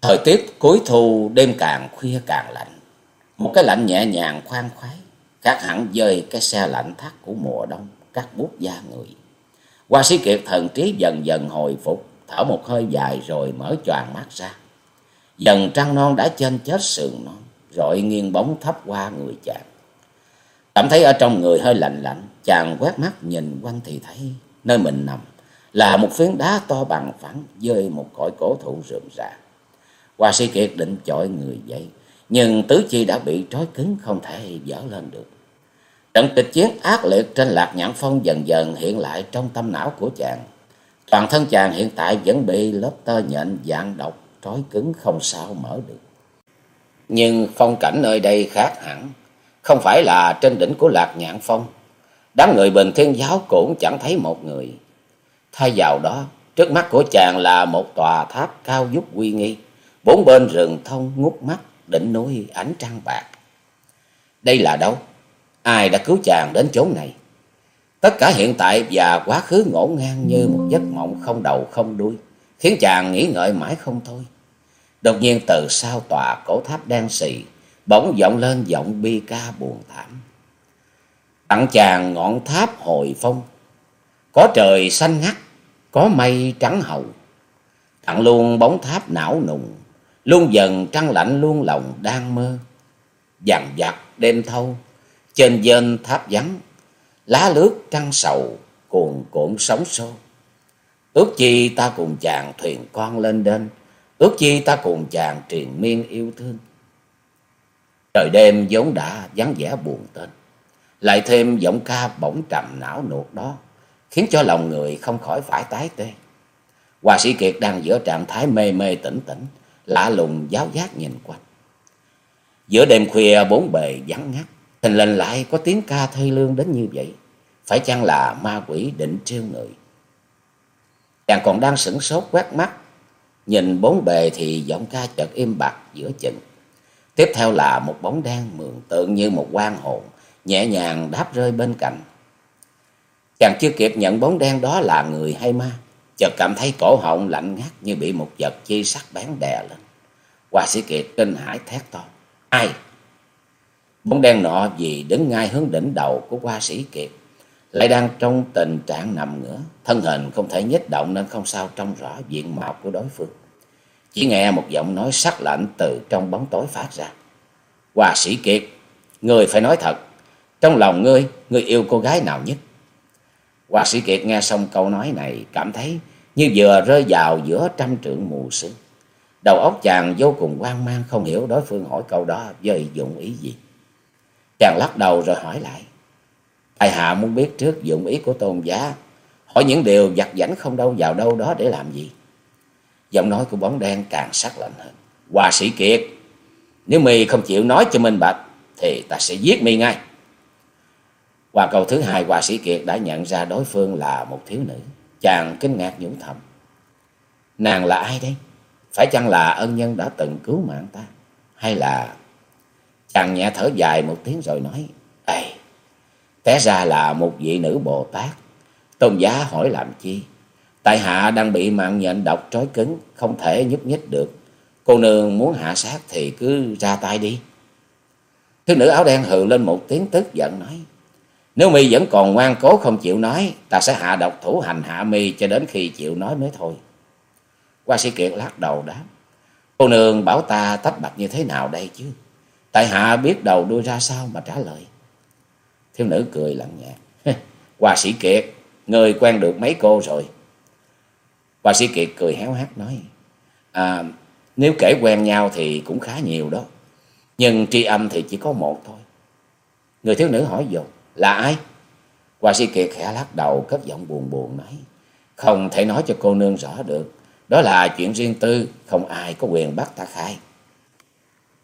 Thời tiết cuối thu đêm càng khuya càng lạnh. Một cái lạnh nhẹ nhàng khoan khoái, khác hẳn dơi cái xe lạnh thắt của mùa đông cắt bút da người. Hoa sĩ kiệt thần trí dần dần hồi phục, thở một hơi dài rồi mở choàng mắt ra. Dần trăng non đã trên chết sườn non, rồi nghiêng bóng thấp qua người chàng. Cảm thấy ở trong người hơi lạnh lạnh, chàng quét mắt nhìn quanh thì thấy nơi mình nằm là một phiến đá to bằng phẳng với một cõi cổ thụ rườm rà. Hoa sĩ kiệt định chọi người dậy, nhưng tứ chi đã bị trói cứng không thể dở lên được. Trận kịch chiến ác liệt trên lạc nhãn phong dần dần hiện lại trong tâm não của chàng. Toàn thân chàng hiện tại vẫn bị lớp tơ nhện dạng độc trói cứng không sao mở được. Nhưng phong cảnh nơi đây khác hẳn, không phải là trên đỉnh của lạc nhãn phong. Đám người bình thiên giáo cũng chẳng thấy một người. Thay vào đó, trước mắt của chàng là một tòa tháp cao vút uy nghi, bốn bên rừng thông ngút mắt, đỉnh núi ánh trăng bạc. Đây là đâu? ai đã cứu chàng đến chốn này. Tất cả hiện tại và quá khứ ngổn ngang như một giấc mộng không đầu không đuôi, khiến chàng nghĩ ngợi mãi không thôi. Đột nhiên từ sau tòa cổ tháp đen xì, bỗng vọng lên giọng bi ca buồn thảm. Tặng chàng ngọn tháp hồi phong, có trời xanh ngắt, có mây trắng hầu Tặng luôn bóng tháp não nùng, luôn dần trăng lạnh luôn lòng đang mơ. Dằn vặt đêm thâu, trên dên tháp vắng, lá lướt trăng sầu, cuồn cuộn sóng xô. Ước chi ta cùng chàng thuyền con lên đên, ước chi ta cùng chàng truyền miên yêu thương. Trời đêm vốn đã vắng vẻ buồn tên, lại thêm giọng ca bỗng trầm não nuột đó, khiến cho lòng người không khỏi phải tái tê. Hòa sĩ Kiệt đang giữa trạng thái mê mê tỉnh tỉnh, lạ lùng giáo giác nhìn quanh. Giữa đêm khuya bốn bề vắng ngắt, Thình lình lại có tiếng ca thê lương đến như vậy. Phải chăng là ma quỷ định trêu người? Chàng còn đang sửng sốt quét mắt. Nhìn bốn bề thì giọng ca chợt im bặt giữa chừng. Tiếp theo là một bóng đen mường tượng như một quan hồn. Nhẹ nhàng đáp rơi bên cạnh. Chàng chưa kịp nhận bóng đen đó là người hay ma. Chợt cảm thấy cổ họng lạnh ngắt như bị một vật chi sắc bén đè lên. Hoa sĩ Kiệt kinh hãi thét to. Ai? Bóng đen nọ vì đứng ngay hướng đỉnh đầu của hoa sĩ Kiệt. Lại đang trong tình trạng nằm ngửa. Thân hình không thể nhích động nên không sao trông rõ diện mạo của đối phương. Chỉ nghe một giọng nói sắc lạnh từ trong bóng tối phát ra. hòa sĩ Kiệt, người phải nói thật. Trong lòng ngươi, ngươi yêu cô gái nào nhất? hòa sĩ Kiệt nghe xong câu nói này cảm thấy như vừa rơi vào giữa trăm trượng mù sương. Đầu óc chàng vô cùng hoang mang không hiểu đối phương hỏi câu đó với dụng ý gì. Chàng lắc đầu rồi hỏi lại. Tài hạ muốn biết trước dụng ý của tôn giá. Hỏi những điều vặt vãnh không đâu vào đâu đó để làm gì. Giọng nói của bóng đen càng sắc lạnh hơn. Hòa sĩ Kiệt, nếu mi không chịu nói cho minh bạch, thì ta sẽ giết mi ngay. Qua câu thứ hai, Hòa sĩ Kiệt đã nhận ra đối phương là một thiếu nữ. Chàng kinh ngạc nhủ thầm. Nàng là ai đây? Phải chăng là ân nhân đã từng cứu mạng ta? Hay là... Chàng nhẹ thở dài một tiếng rồi nói. Ê, té ra là một vị nữ Bồ Tát. Tôn giá hỏi làm chi? Tại hạ đang bị mạng nhện độc trói cứng, không thể nhúc nhích được. Cô nương muốn hạ sát thì cứ ra tay đi. Thiếu nữ áo đen hừ lên một tiếng tức giận nói. Nếu mi vẫn còn ngoan cố không chịu nói, ta sẽ hạ độc thủ hành hạ mi cho đến khi chịu nói mới thôi. Qua sĩ Kiệt lắc đầu đáp. Cô nương bảo ta tách bạch như thế nào đây chứ? Tại hạ biết đầu đuôi ra sao mà trả lời. Thiếu nữ cười lạnh nhạt. Qua sĩ Kiệt, người quen được mấy cô rồi. Qua sĩ Kiệt cười héo hắt nói. À, nếu kể quen nhau thì cũng khá nhiều đó. Nhưng tri âm thì chỉ có một thôi. Người thiếu nữ hỏi dồn. Là ai? Qua sĩ Kiệt khẽ lắc đầu cất giọng buồn buồn nói. Không thể nói cho cô nương rõ được. Đó là chuyện riêng tư, không ai có quyền bắt ta khai.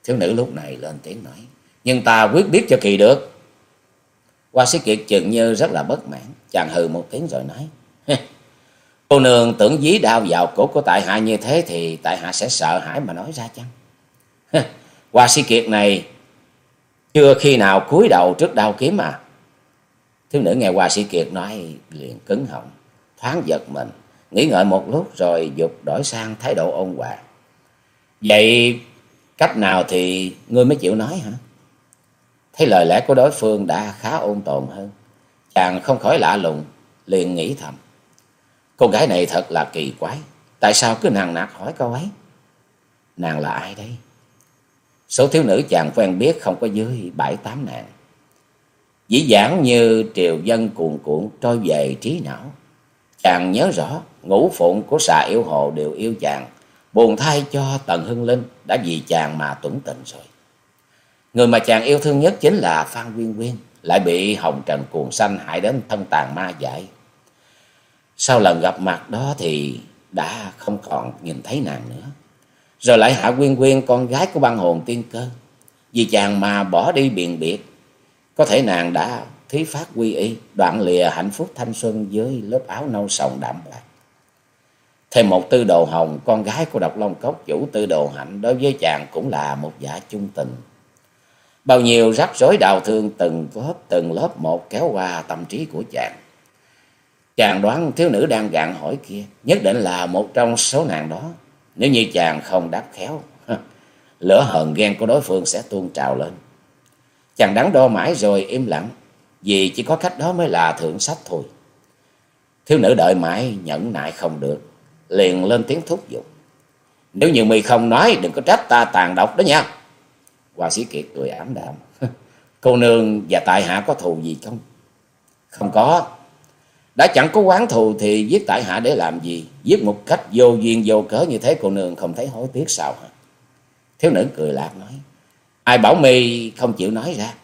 Thiếu nữ lúc này lên tiếng nói. Nhưng ta quyết biết cho kỳ được. Hoa sĩ kiệt chừng như rất là bất mãn. Chàng hừ một tiếng rồi nói. Cô nương tưởng dí đao vào cổ của tại hạ như thế thì tại hạ sẽ sợ hãi mà nói ra chăng? Hoa sĩ kiệt này chưa khi nào cúi đầu trước đao kiếm à? Thiếu nữ nghe Hoa sĩ kiệt nói liền cứng họng, thoáng giật mình, nghĩ ngợi một lúc rồi dục đổi sang thái độ ôn hòa. Vậy cách nào thì ngươi mới chịu nói hả? Thấy lời lẽ của đối phương đã khá ôn tồn hơn. Chàng không khỏi lạ lùng, liền nghĩ thầm. Cô gái này thật là kỳ quái. Tại sao cứ nàng nạt hỏi câu ấy? Nàng là ai đây? Số thiếu nữ chàng quen biết không có dưới bảy tám nàng. Dĩ dãn như triều dân cuồn cuộn trôi về trí não. Chàng nhớ rõ ngũ phụng của xà yêu hồ đều yêu chàng. Buồn thay cho Tần Hưng Linh đã vì chàng mà tuấn tình rồi. Người mà chàng yêu thương nhất chính là Phan Quyên Quyên, lại bị Hồng Trần cuồng sanh hại đến thân tàn ma dại. Sau lần gặp mặt đó thì đã không còn nhìn thấy nàng nữa. Rồi lại hạ Quyên Quyên con gái của băng hồn tiên cơ. Vì chàng mà bỏ đi biền biệt. Có thể nàng đã thí phát quy y, đoạn lìa hạnh phúc thanh xuân với lớp áo nâu sòng đạm bạc. Thêm một tư đồ hồng, con gái của độc long cốc chủ tư đồ hạnh đối với chàng cũng là một giả chung tình. Bao nhiêu rắc rối đau thương từng lớp từng lớp một kéo qua tâm trí của chàng. Chàng đoán thiếu nữ đang gạn hỏi kia nhất định là một trong số nàng đó. Nếu như chàng không đáp khéo, lửa hờn ghen của đối phương sẽ tuôn trào lên. Chàng đắn đo mãi rồi im lặng, vì chỉ có cách đó mới là thượng sách thôi. Thiếu nữ đợi mãi nhẫn nại không được, liền lên tiếng thúc giục. Nếu như mi không nói đừng có trách ta tàn độc đó nha. Hoa sĩ Kiệt cười ảm đạm. Cô nương và tại hạ có thù gì không? Không có. Đã chẳng có quán thù thì giết tại hạ để làm gì? Giết một cách vô duyên vô cớ như thế cô nương không thấy hối tiếc sao hả? Thiếu nữ cười lạc nói. Ai bảo mi không chịu nói ra?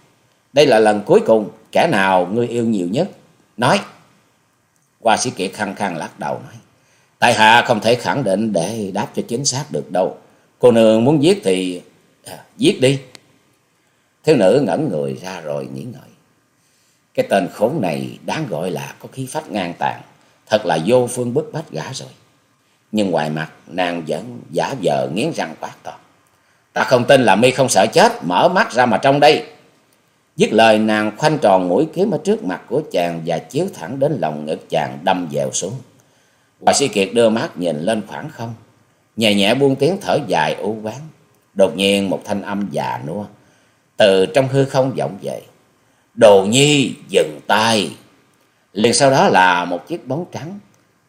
Đây là lần cuối cùng. Kẻ nào ngươi yêu nhiều nhất? Nói. Hoa sĩ Kiệt khăng khăng lắc đầu nói. Tại hạ không thể khẳng định để đáp cho chính xác được đâu. Cô nương muốn giết thì à, giết đi. Thiếu nữ ngẩn người ra rồi nghĩ ngợi. Cái tên khốn này đáng gọi là có khí phách ngang tàn. Thật là vô phương bức bách gã rồi. Nhưng ngoài mặt, nàng vẫn giả vờ nghiến răng quát to. Ta không tin là mi không sợ chết. Mở mắt ra mà trong đây. Dứt lời, nàng khoanh tròn mũi kiếm ở trước mặt của chàng và chiếu thẳng đến lòng ngực chàng đâm dèo xuống. hoài sĩ Kiệt đưa mắt nhìn lên khoảng không. Nhẹ nhẹ buông tiếng thở dài u quán. Đột nhiên một thanh âm già nua. Từ trong hư không vọng về. Đồ nhi dừng tay. Liền sau đó là một chiếc bóng trắng.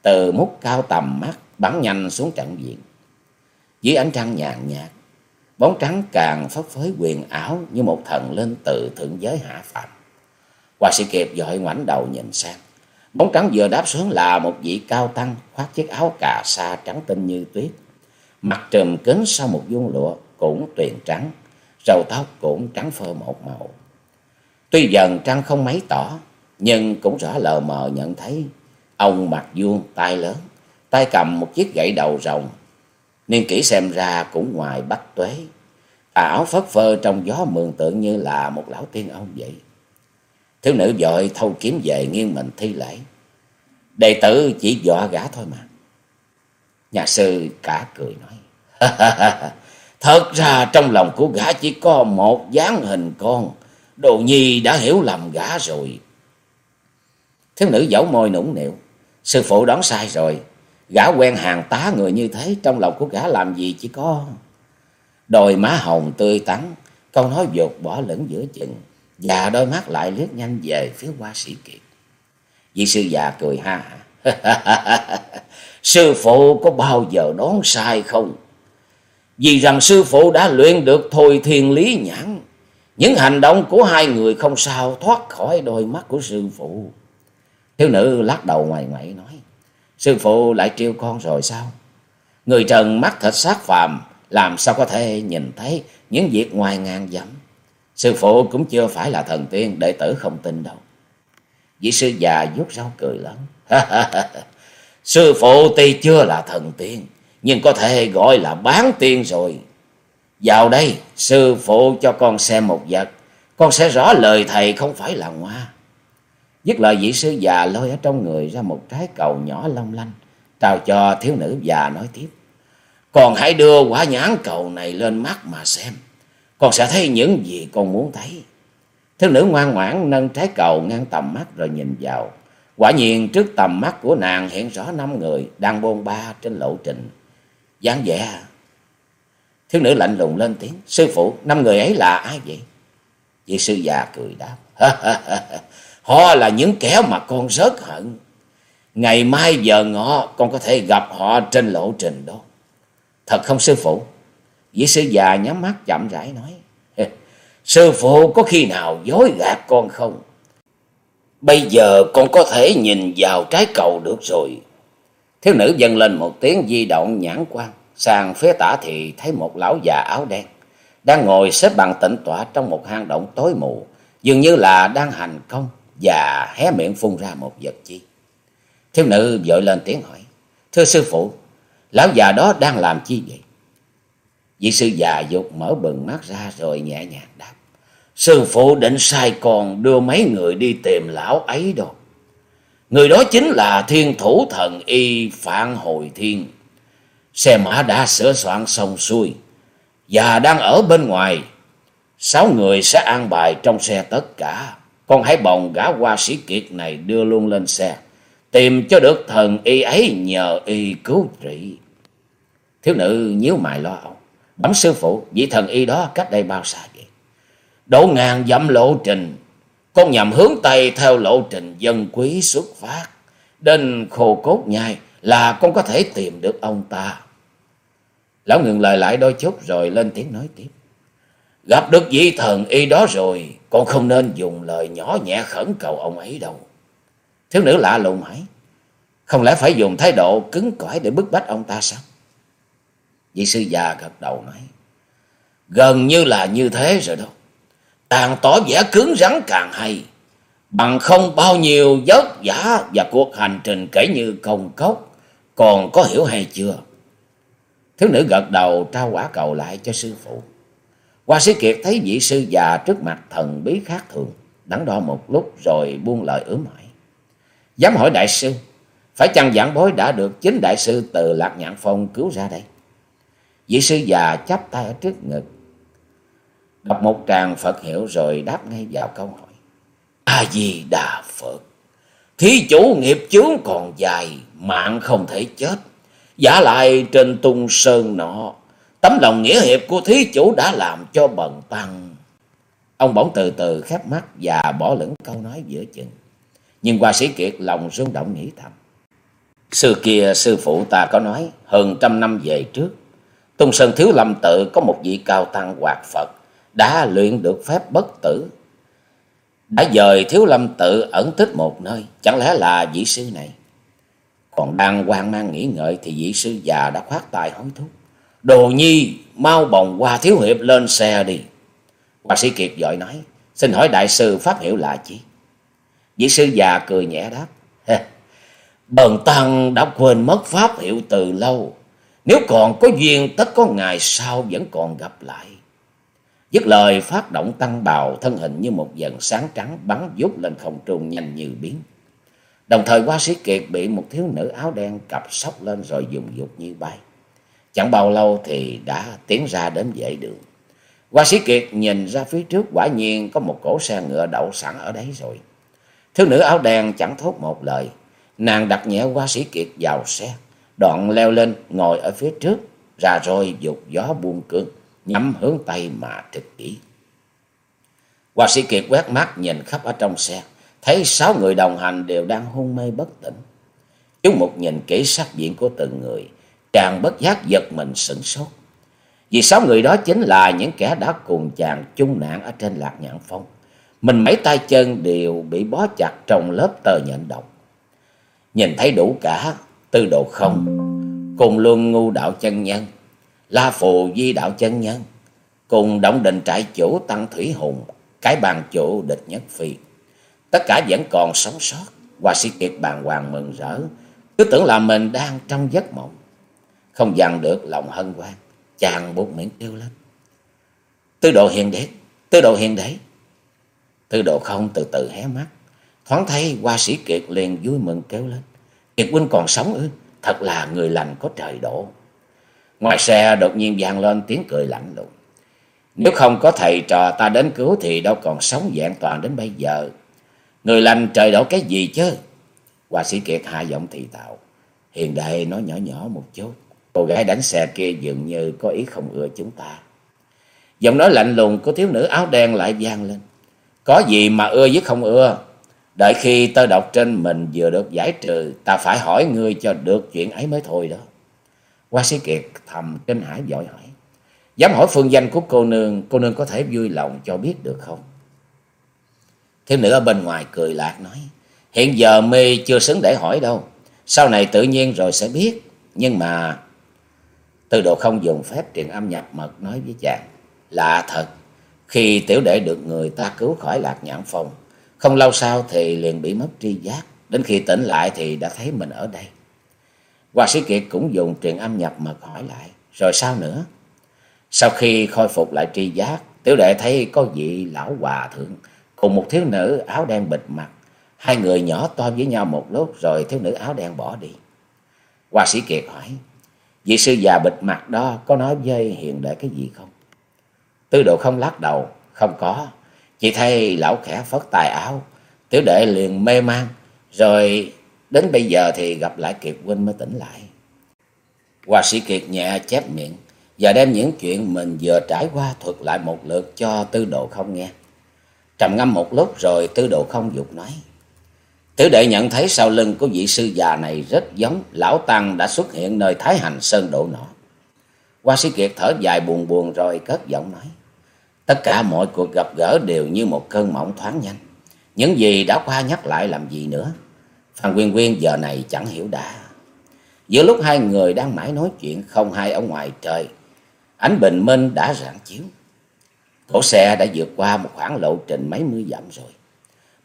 Từ mút cao tầm mắt bắn nhanh xuống trận diện. Dưới ánh trăng nhàn nhạt. Bóng trắng càng phấp phới quyền ảo như một thần lên từ thượng giới hạ phàm. Hòa sĩ Kiệp dội ngoảnh đầu nhìn sang. Bóng trắng vừa đáp xuống là một vị cao tăng khoác chiếc áo cà sa trắng tinh như tuyết. Mặt trùm kính sau một vuông lụa cũng tuyền trắng, râu tóc cũng trắng phơ một màu. Tuy dần trăng không mấy tỏ, nhưng cũng rõ lờ mờ nhận thấy ông mặt vuông, tay lớn, tay cầm một chiếc gậy đầu rồng, Niên kỷ xem ra cũng ngoài bách tuế. À, áo phất phơ trong gió mường tượng như là một lão tiên ông vậy. Thiếu nữ dội thâu kiếm về nghiêng mình thi lễ. Đệ tử chỉ dọa gã thôi mà. Nhà sư cả cười nói. Thật ra trong lòng của gã chỉ có một dáng hình con. Đồ nhi đã hiểu lầm gã rồi. Thiếu nữ dẫu môi nũng nịu. Sư phụ đoán sai rồi. Gã quen hàng tá người như thế. Trong lòng của gã làm gì chỉ có đôi má hồng tươi tắn. Câu nói dột bỏ lẫn giữa chừng. Và đôi mắt lại liếc nhanh về phía qua sĩ kiệt. Vị sư già cười ha Sư phụ có bao giờ đoán sai không? Vì rằng sư phụ đã luyện được thôi thiên lý nhãn. Những hành động của hai người không sao thoát khỏi đôi mắt của sư phụ. Thiếu nữ lắc đầu ngoài ngoại nói. Sư phụ lại trêu con rồi sao? Người trần mắt thịt sát phàm. Làm sao có thể nhìn thấy những việc ngoài ngàn dặm. Sư phụ cũng chưa phải là thần tiên. Đệ tử không tin đâu. Vị sư già vuốt rau cười lớn. Sư phụ tuy chưa là thần tiên, nhưng có thể gọi là bán tiên rồi. Vào đây, sư phụ cho con xem một vật, con sẽ rõ lời thầy không phải là ngoa. Dứt lời vị sư già lôi ở trong người ra một trái cầu nhỏ long lanh, trao cho thiếu nữ già nói tiếp. Con hãy đưa quả nhãn cầu này lên mắt mà xem, con sẽ thấy những gì con muốn thấy. Thiếu nữ ngoan ngoãn nâng trái cầu ngang tầm mắt rồi nhìn vào. Quả nhiên trước tầm mắt của nàng hiện rõ năm người đang bôn ba trên lộ trình. dáng vẻ. Thiếu nữ lạnh lùng lên tiếng. Sư phụ, năm người ấy là ai vậy? Vị sư già cười đáp. họ là những kẻ mà con rất hận. Ngày mai giờ ngọ con có thể gặp họ trên lộ trình đó. Thật không sư phụ? Vị sư già nhắm mắt chậm rãi nói. Sư phụ có khi nào dối gạt con không? Bây giờ con có thể nhìn vào trái cầu được rồi. Thiếu nữ dâng lên một tiếng di động nhãn quan. Sang phía tả thì thấy một lão già áo đen. Đang ngồi xếp bằng tĩnh tọa trong một hang động tối mù. Dường như là đang hành công và hé miệng phun ra một vật chi. Thiếu nữ vội lên tiếng hỏi. Thưa sư phụ, lão già đó đang làm chi vậy? Vị sư già dục mở bừng mắt ra rồi nhẹ nhàng đáp. Sư phụ định sai con đưa mấy người đi tìm lão ấy đâu. Người đó chính là thiên thủ thần y Phạn Hồi Thiên. Xe mã đã sửa soạn xong xuôi và đang ở bên ngoài. Sáu người sẽ an bài trong xe tất cả. Con hãy bồng gã qua sĩ kiệt này đưa luôn lên xe. Tìm cho được thần y ấy nhờ y cứu trị. Thiếu nữ nhíu mày lo âu. Bấm sư phụ, vị thần y đó cách đây bao xa vậy? Đổ ngàn dặm lộ trình, con nhằm hướng Tây theo lộ trình dân quý xuất phát. Đến khô cốt nhai là con có thể tìm được ông ta. Lão ngừng lời lại đôi chút rồi lên tiếng nói tiếp. Gặp được vị thần y đó rồi, con không nên dùng lời nhỏ nhẹ khẩn cầu ông ấy đâu. Thiếu nữ lạ lùng hỏi, không lẽ phải dùng thái độ cứng cỏi để bức bách ông ta sao? Vị sư già gật đầu nói, gần như là như thế rồi đó càng tỏ vẻ cứng rắn càng hay. Bằng không bao nhiêu vất vả và cuộc hành trình kể như công cốc, còn có hiểu hay chưa? Thiếu nữ gật đầu trao quả cầu lại cho sư phụ. Hoa sĩ Kiệt thấy vị sư già trước mặt thần bí khác thường, đắn đo một lúc rồi buông lời ướm hỏi. Dám hỏi đại sư, phải chăng giảng bối đã được chính đại sư từ Lạc Nhạn Phong cứu ra đây? Vị sư già chắp tay ở trước ngực, Đọc một tràng Phật hiểu rồi đáp ngay vào câu hỏi. A-di-đà Phật. Thí chủ nghiệp chướng còn dài, mạng không thể chết. Giả lại trên tung sơn nọ, tấm lòng nghĩa hiệp của thí chủ đã làm cho bần tăng. Ông bỗng từ từ khép mắt và bỏ lửng câu nói giữa chừng. Nhưng qua sĩ kiệt lòng rung động nghĩ thầm. Xưa kia sư phụ ta có nói hơn trăm năm về trước. Tung Sơn Thiếu Lâm tự có một vị cao tăng hoạt Phật đã luyện được phép bất tử. Đã dời thiếu lâm tự ẩn tích một nơi, chẳng lẽ là vị sư này? Còn đang hoang mang nghĩ ngợi thì vị sư già đã khoát tay hối thúc. Đồ nhi, mau bồng qua thiếu hiệp lên xe đi. Hòa sĩ Kiệt vội nói, xin hỏi đại sư pháp hiệu là chi? Vị sư già cười nhẹ đáp, Bần tăng đã quên mất pháp hiệu từ lâu. Nếu còn có duyên tất có ngày sau vẫn còn gặp lại. Dứt lời phát động tăng bào thân hình như một dần sáng trắng bắn vút lên không trung nhanh như biến. Đồng thời qua sĩ kiệt bị một thiếu nữ áo đen cặp sóc lên rồi dùng dục như bay. Chẳng bao lâu thì đã tiến ra đến vệ đường. Hoa sĩ kiệt nhìn ra phía trước, quả nhiên có một cỗ xe ngựa đậu sẵn ở đấy rồi. Thiếu nữ áo đen chẳng thốt một lời. Nàng đặt nhẹ hoa sĩ kiệt vào xe. Đoạn leo lên ngồi ở phía trước. Ra rồi dục gió buông cương. Nhắm hướng Tây mà thực kỹ. Hoa sĩ kiệt quét mắt nhìn khắp ở trong xe. Thấy sáu người đồng hành đều đang hôn mê bất tỉnh. Chúng một nhìn kỹ sắc diện của từng người. Chàng bất giác giật mình sửng sốt. Vì sáu người đó chính là những kẻ đã cùng chàng chung nạn ở trên lạc nhạn phong. Mình mấy tay chân đều bị bó chặt trong lớp tờ nhện độc. Nhìn thấy đủ cả tư độ không, cùng luôn ngu đạo chân nhân, la phù di đạo chân nhân, cùng động đình trại chủ tăng thủy hùng, cái bàn chủ địch nhất phi. Tất cả vẫn còn sống sót, Hoa sĩ kiệt bàng hoàng mừng rỡ, cứ tưởng là mình đang trong giấc mộng. Không dằn được lòng hân hoan, chàng buộc miệng kêu lên. Tư độ hiền đế, tư độ hiền đế. Tư độ không từ từ hé mắt, thoáng thấy hoa sĩ kiệt liền vui mừng kêu lên. Kiệt huynh còn sống ư, thật là người lành có trời độ. Ngoài xe đột nhiên vang lên tiếng cười lạnh lùng. Nếu không có thầy trò ta đến cứu thì đâu còn sống vẹn toàn đến bây giờ. Người lành trời đổ cái gì chứ? Hòa sĩ Kiệt hạ giọng thị tạo. Hiền đệ nói nhỏ nhỏ một chút. Cô gái đánh xe kia dường như có ý không ưa chúng ta. Giọng nói lạnh lùng của thiếu nữ áo đen lại vang lên. Có gì mà ưa với không ưa? Đợi khi tơ độc trên mình vừa được giải trừ, ta phải hỏi ngươi cho được chuyện ấy mới thôi đó. Hoa sĩ Kiệt thầm kinh hãi vội hỏi. Dám hỏi phương danh của cô nương, cô nương có thể vui lòng cho biết được không? Thiếu nữ ở bên ngoài cười lạc nói. Hiện giờ mi chưa xứng để hỏi đâu. Sau này tự nhiên rồi sẽ biết. Nhưng mà... Tư độ không dùng phép truyền âm nhập mật nói với chàng. Lạ thật. Khi tiểu đệ được người ta cứu khỏi lạc nhãn phòng Không lâu sau thì liền bị mất tri giác. Đến khi tỉnh lại thì đã thấy mình ở đây. Hoa sĩ Kiệt cũng dùng truyền âm nhập mật hỏi lại. Rồi sao nữa? Sau khi khôi phục lại tri giác, tiểu đệ thấy có vị lão hòa thượng cùng một thiếu nữ áo đen bịt mặt. Hai người nhỏ to với nhau một lúc rồi thiếu nữ áo đen bỏ đi. Hoa sĩ Kiệt hỏi, vị sư già bịt mặt đó có nói với hiền đệ cái gì không? Tư độ không lắc đầu, không có. Chỉ thấy lão khẽ phất tài áo, tiểu đệ liền mê man, rồi đến bây giờ thì gặp lại Kiệt huynh mới tỉnh lại. Hoa sĩ Kiệt nhẹ chép miệng và đem những chuyện mình vừa trải qua thuật lại một lượt cho tư độ không nghe. Trầm ngâm một lúc rồi tư độ không dục nói. tứ đệ nhận thấy sau lưng của vị sư già này rất giống, lão tăng đã xuất hiện nơi Thái Hành Sơn độ nọ. Hoa sĩ Kiệt thở dài buồn buồn rồi cất giọng nói. Tất cả mọi cuộc gặp gỡ đều như một cơn mộng thoáng nhanh. Những gì đã qua nhắc lại làm gì nữa. Phan Quyên Quyên giờ này chẳng hiểu đã. Giữa lúc hai người đang mãi nói chuyện không hay ở ngoài trời. Ánh bình minh đã rạng chiếu. Cổ xe đã vượt qua một khoảng lộ trình mấy mươi dặm rồi.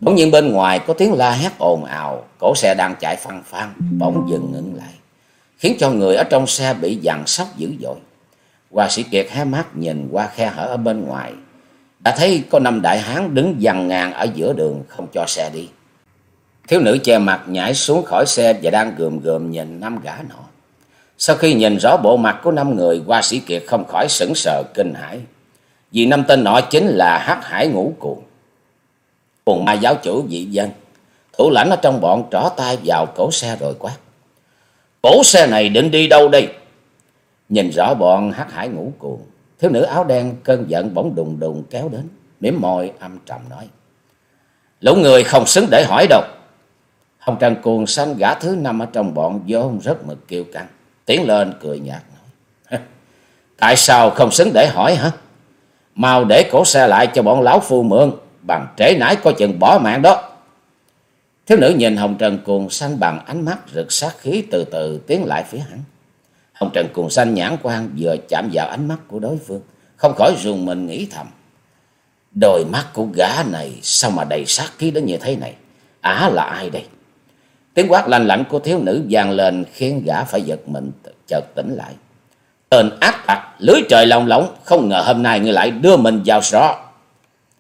Bỗng nhiên bên ngoài có tiếng la hét ồn ào, cổ xe đang chạy phăng phăng, bỗng dừng ngừng lại, khiến cho người ở trong xe bị dằn sóc dữ dội. Hoa sĩ Kiệt hé mắt nhìn qua khe hở ở bên ngoài, đã thấy có năm đại hán đứng dằn ngang ở giữa đường không cho xe đi. Thiếu nữ che mặt nhảy xuống khỏi xe và đang gườm gườm nhìn năm gã nọ. Sau khi nhìn rõ bộ mặt của năm người, Hoa sĩ Kiệt không khỏi sững sờ kinh hãi. Vì năm tên nọ chính là hắc hải ngũ cuồng. Cùng ma giáo chủ dị dân. Thủ lãnh ở trong bọn trỏ tay vào cổ xe rồi quát. Cổ xe này định đi đâu đây? Nhìn rõ bọn hắc hải ngũ cuồng. Thiếu nữ áo đen cơn giận bỗng đùng đùng kéo đến. Mỉm môi âm trầm nói. Lũ người không xứng để hỏi đâu. Hồng Trần cuồng xanh gã thứ năm ở trong bọn vô rất mực kêu căng. Tiến lên cười nhạt nói. Tại sao không xứng để hỏi hả? Mau để cổ xe lại cho bọn lão phu mượn, bằng trễ nải coi chừng bỏ mạng đó. Thiếu nữ nhìn Hồng Trần Cuồng Xanh bằng ánh mắt rực sát khí từ từ tiến lại phía hắn. Hồng Trần Cuồng Xanh nhãn quan vừa chạm vào ánh mắt của đối phương, không khỏi rùng mình nghĩ thầm. Đôi mắt của gã này sao mà đầy sát khí đến như thế này? Á là ai đây? Tiếng quát lanh lạnh của thiếu nữ vang lên khiến gã phải giật mình chợt tỉnh lại. Tên ác tặc, lưới trời lòng lỏng, không ngờ hôm nay ngươi lại đưa mình vào rõ.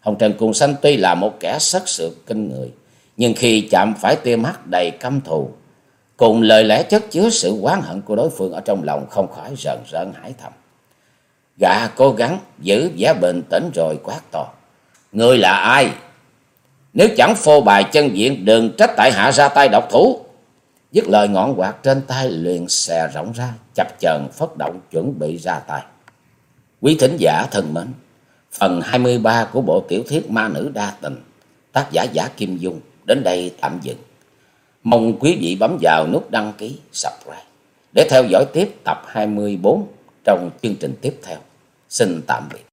Hồng Trần Cùng Xanh tuy là một kẻ sắc sược kinh người, nhưng khi chạm phải tia mắt đầy căm thù, cùng lời lẽ chất chứa sự oán hận của đối phương ở trong lòng không khỏi rờn rợn hải thầm. Gã cố gắng giữ vẻ bình tĩnh rồi quát to. Ngươi là ai? Nếu chẳng phô bài chân diện đừng trách tại hạ ra tay độc thủ. Dứt lời ngọn quạt trên tay liền xè rộng ra, chập chờn phất động chuẩn bị ra tay. Quý thính giả thân mến, phần 23 của bộ tiểu thuyết Ma Nữ Đa Tình, tác giả Giả Kim Dung đến đây tạm dừng. Mong quý vị bấm vào nút đăng ký, subscribe để theo dõi tiếp tập 24 trong chương trình tiếp theo. Xin tạm biệt.